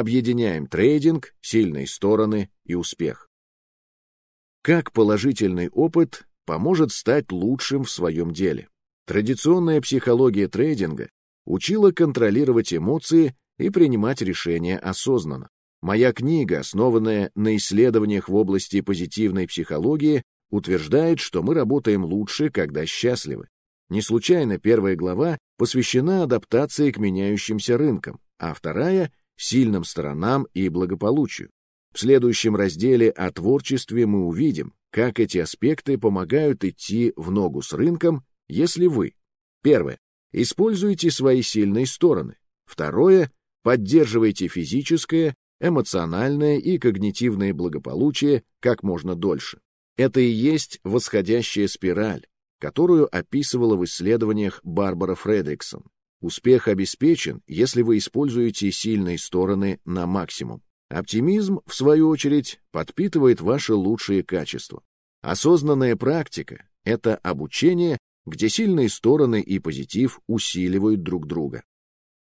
объединяем трейдинг, сильные стороны и успех. Как положительный опыт поможет стать лучшим в своем деле? Традиционная психология трейдинга учила контролировать эмоции и принимать решения осознанно. Моя книга, основанная на исследованиях в области позитивной психологии, утверждает, что мы работаем лучше, когда счастливы. Не случайно первая глава посвящена адаптации к меняющимся рынкам, а вторая — сильным сторонам и благополучию. В следующем разделе о творчестве мы увидим, как эти аспекты помогают идти в ногу с рынком, если вы Первое. Используйте свои сильные стороны. Второе. Поддерживайте физическое, эмоциональное и когнитивное благополучие как можно дольше. Это и есть восходящая спираль, которую описывала в исследованиях Барбара Фредриксон. Успех обеспечен, если вы используете сильные стороны на максимум. Оптимизм, в свою очередь, подпитывает ваши лучшие качества. Осознанная практика — это обучение, где сильные стороны и позитив усиливают друг друга.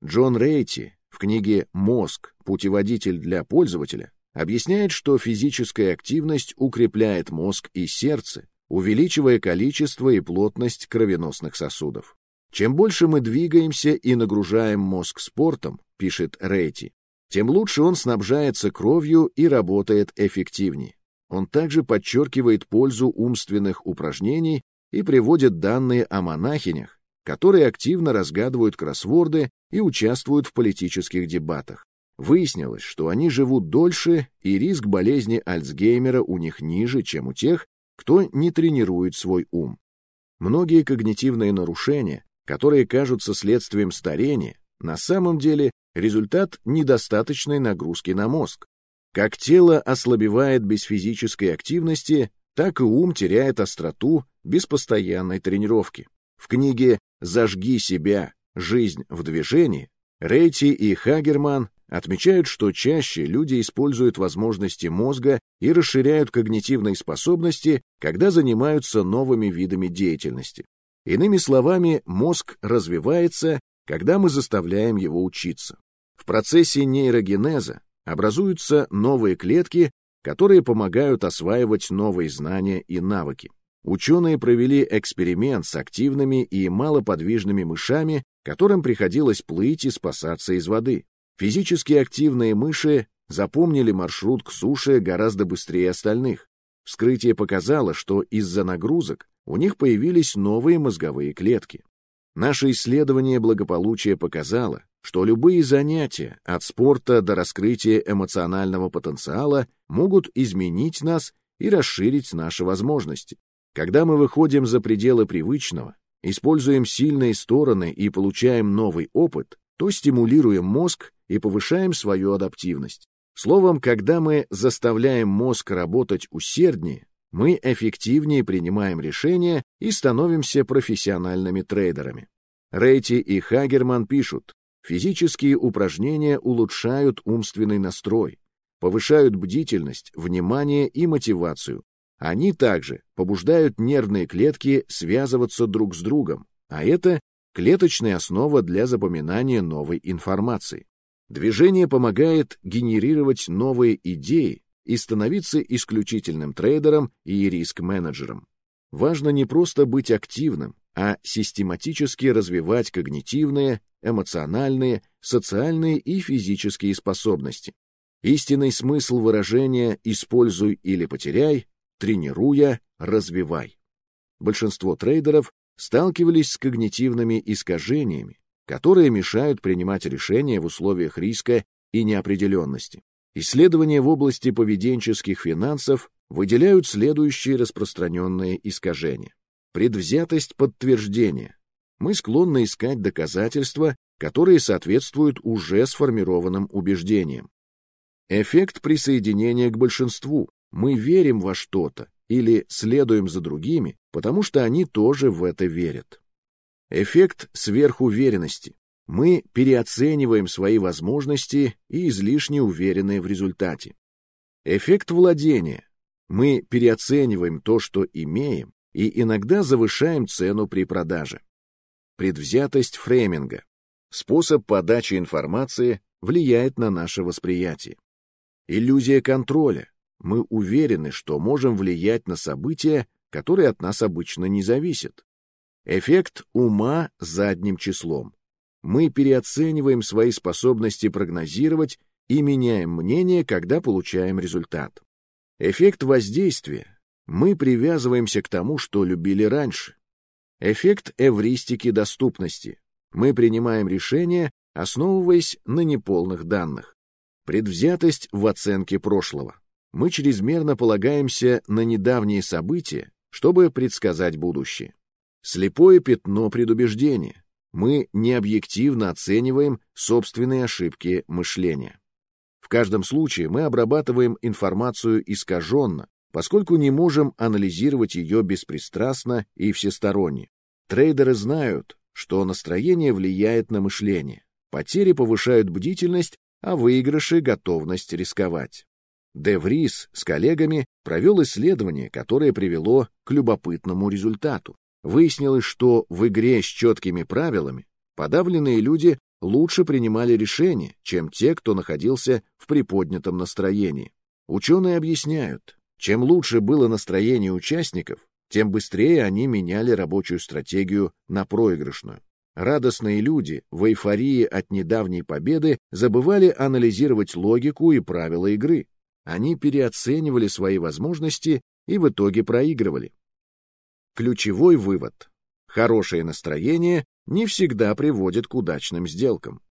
Джон Рейти в книге «Мозг. Путеводитель для пользователя» объясняет, что физическая активность укрепляет мозг и сердце, увеличивая количество и плотность кровеносных сосудов. Чем больше мы двигаемся и нагружаем мозг спортом, пишет Рейти, тем лучше он снабжается кровью и работает эффективнее. Он также подчеркивает пользу умственных упражнений и приводит данные о монахинях, которые активно разгадывают кроссворды и участвуют в политических дебатах. Выяснилось, что они живут дольше, и риск болезни Альцгеймера у них ниже, чем у тех, кто не тренирует свой ум. Многие когнитивные нарушения, которые кажутся следствием старения, на самом деле результат недостаточной нагрузки на мозг. Как тело ослабевает без физической активности, так и ум теряет остроту без постоянной тренировки. В книге «Зажги себя. Жизнь в движении» Рейти и Хагерман отмечают, что чаще люди используют возможности мозга и расширяют когнитивные способности, когда занимаются новыми видами деятельности. Иными словами, мозг развивается, когда мы заставляем его учиться. В процессе нейрогенеза образуются новые клетки, которые помогают осваивать новые знания и навыки. Ученые провели эксперимент с активными и малоподвижными мышами, которым приходилось плыть и спасаться из воды. Физически активные мыши запомнили маршрут к суше гораздо быстрее остальных. Вскрытие показало, что из-за нагрузок у них появились новые мозговые клетки. Наше исследование благополучия показало, что любые занятия, от спорта до раскрытия эмоционального потенциала, могут изменить нас и расширить наши возможности. Когда мы выходим за пределы привычного, используем сильные стороны и получаем новый опыт, то стимулируем мозг и повышаем свою адаптивность. Словом, когда мы заставляем мозг работать усерднее, мы эффективнее принимаем решения и становимся профессиональными трейдерами. Рейти и Хагерман пишут, Физические упражнения улучшают умственный настрой, повышают бдительность, внимание и мотивацию. Они также побуждают нервные клетки связываться друг с другом, а это клеточная основа для запоминания новой информации. Движение помогает генерировать новые идеи и становиться исключительным трейдером и риск-менеджером. Важно не просто быть активным, а систематически развивать когнитивные, эмоциональные, социальные и физические способности. Истинный смысл выражения «используй или потеряй», «тренируя», «развивай». Большинство трейдеров сталкивались с когнитивными искажениями, которые мешают принимать решения в условиях риска и неопределенности. Исследования в области поведенческих финансов выделяют следующие распространенные искажения. Предвзятость подтверждения, мы склонны искать доказательства, которые соответствуют уже сформированным убеждениям. Эффект присоединения к большинству. Мы верим во что-то или следуем за другими, потому что они тоже в это верят. Эффект сверхуверенности. Мы переоцениваем свои возможности и излишне уверены в результате. Эффект владения. Мы переоцениваем то, что имеем, и иногда завышаем цену при продаже. Предвзятость фрейминга. Способ подачи информации, влияет на наше восприятие. Иллюзия контроля. Мы уверены, что можем влиять на события, которые от нас обычно не зависят. Эффект ума задним числом. Мы переоцениваем свои способности прогнозировать и меняем мнение, когда получаем результат. Эффект воздействия. Мы привязываемся к тому, что любили раньше. Эффект эвристики доступности. Мы принимаем решения, основываясь на неполных данных. Предвзятость в оценке прошлого. Мы чрезмерно полагаемся на недавние события, чтобы предсказать будущее. Слепое пятно предубеждения. Мы необъективно оцениваем собственные ошибки мышления. В каждом случае мы обрабатываем информацию искаженно, поскольку не можем анализировать ее беспристрастно и всесторонне. Трейдеры знают, что настроение влияет на мышление. Потери повышают бдительность, а выигрыши — готовность рисковать. Де Врис с коллегами провел исследование, которое привело к любопытному результату. Выяснилось, что в игре с четкими правилами подавленные люди лучше принимали решения, чем те, кто находился в приподнятом настроении. Ученые объясняют, чем лучше было настроение участников, тем быстрее они меняли рабочую стратегию на проигрышную. Радостные люди в эйфории от недавней победы забывали анализировать логику и правила игры. Они переоценивали свои возможности и в итоге проигрывали. Ключевой вывод. Хорошее настроение не всегда приводит к удачным сделкам.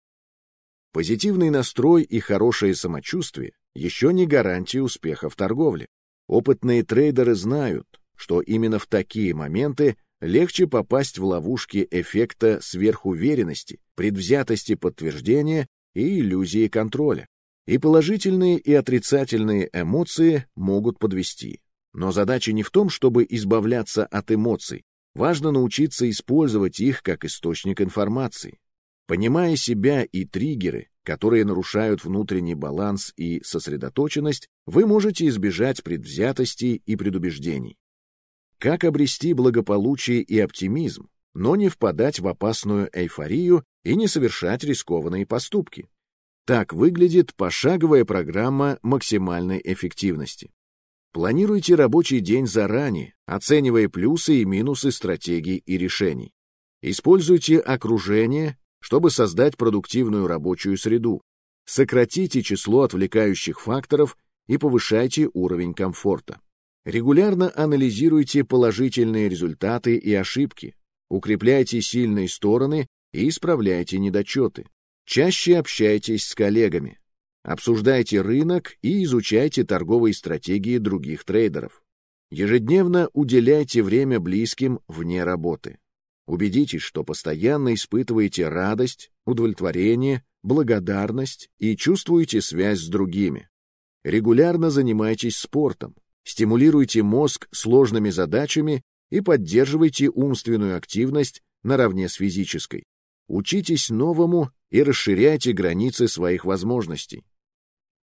Позитивный настрой и хорошее самочувствие еще не гарантия успеха в торговле. Опытные трейдеры знают, что именно в такие моменты легче попасть в ловушки эффекта сверхуверенности, предвзятости подтверждения и иллюзии контроля. И положительные, и отрицательные эмоции могут подвести. Но задача не в том, чтобы избавляться от эмоций. Важно научиться использовать их как источник информации. Понимая себя и триггеры, которые нарушают внутренний баланс и сосредоточенность, вы можете избежать предвзятостей и предубеждений. Как обрести благополучие и оптимизм, но не впадать в опасную эйфорию и не совершать рискованные поступки? Так выглядит пошаговая программа максимальной эффективности. Планируйте рабочий день заранее, оценивая плюсы и минусы стратегий и решений. Используйте окружение, чтобы создать продуктивную рабочую среду. Сократите число отвлекающих факторов и повышайте уровень комфорта. Регулярно анализируйте положительные результаты и ошибки, укрепляйте сильные стороны и исправляйте недочеты. Чаще общайтесь с коллегами, Обсуждайте рынок и изучайте торговые стратегии других трейдеров. Ежедневно уделяйте время близким вне работы. Убедитесь, что постоянно испытываете радость, удовлетворение, благодарность и чувствуете связь с другими. Регулярно занимайтесь спортом, стимулируйте мозг сложными задачами и поддерживайте умственную активность наравне с физической. Учитесь новому и расширяйте границы своих возможностей.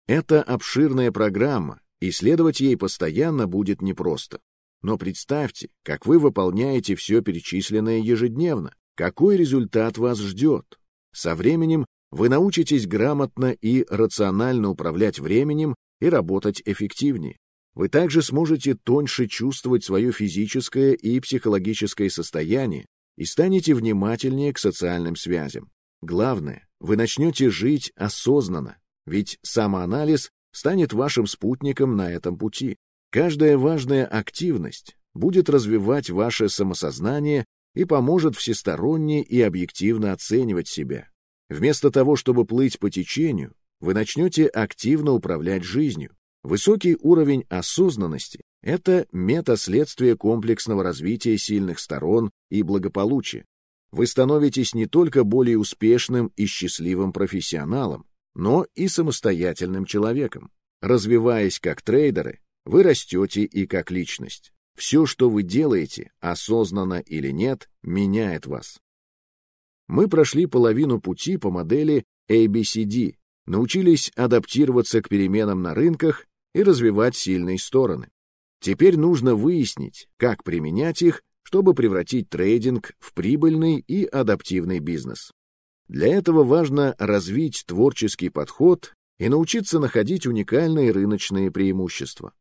Это обширная программа, и следовать ей постоянно будет непросто. Но представьте, как вы выполняете все перечисленное ежедневно, какой результат вас ждет. Со временем вы научитесь грамотно и рационально управлять временем и работать эффективнее. Вы также сможете тоньше чувствовать свое физическое и психологическое состояние и станете внимательнее к социальным связям. Главное, вы начнете жить осознанно, ведь самоанализ станет вашим спутником на этом пути. Каждая важная активность будет развивать ваше самосознание и поможет всесторонне и объективно оценивать себя. Вместо того, чтобы плыть по течению, вы начнете активно управлять жизнью. Высокий уровень осознанности — это метаследствие комплексного развития сильных сторон и благополучия. Вы становитесь не только более успешным и счастливым профессионалом, но и самостоятельным человеком. Развиваясь как трейдеры, вы растете и как личность. Все, что вы делаете, осознанно или нет, меняет вас. Мы прошли половину пути по модели ABCD, научились адаптироваться к переменам на рынках и развивать сильные стороны. Теперь нужно выяснить, как применять их, чтобы превратить трейдинг в прибыльный и адаптивный бизнес. Для этого важно развить творческий подход и научиться находить уникальные рыночные преимущества.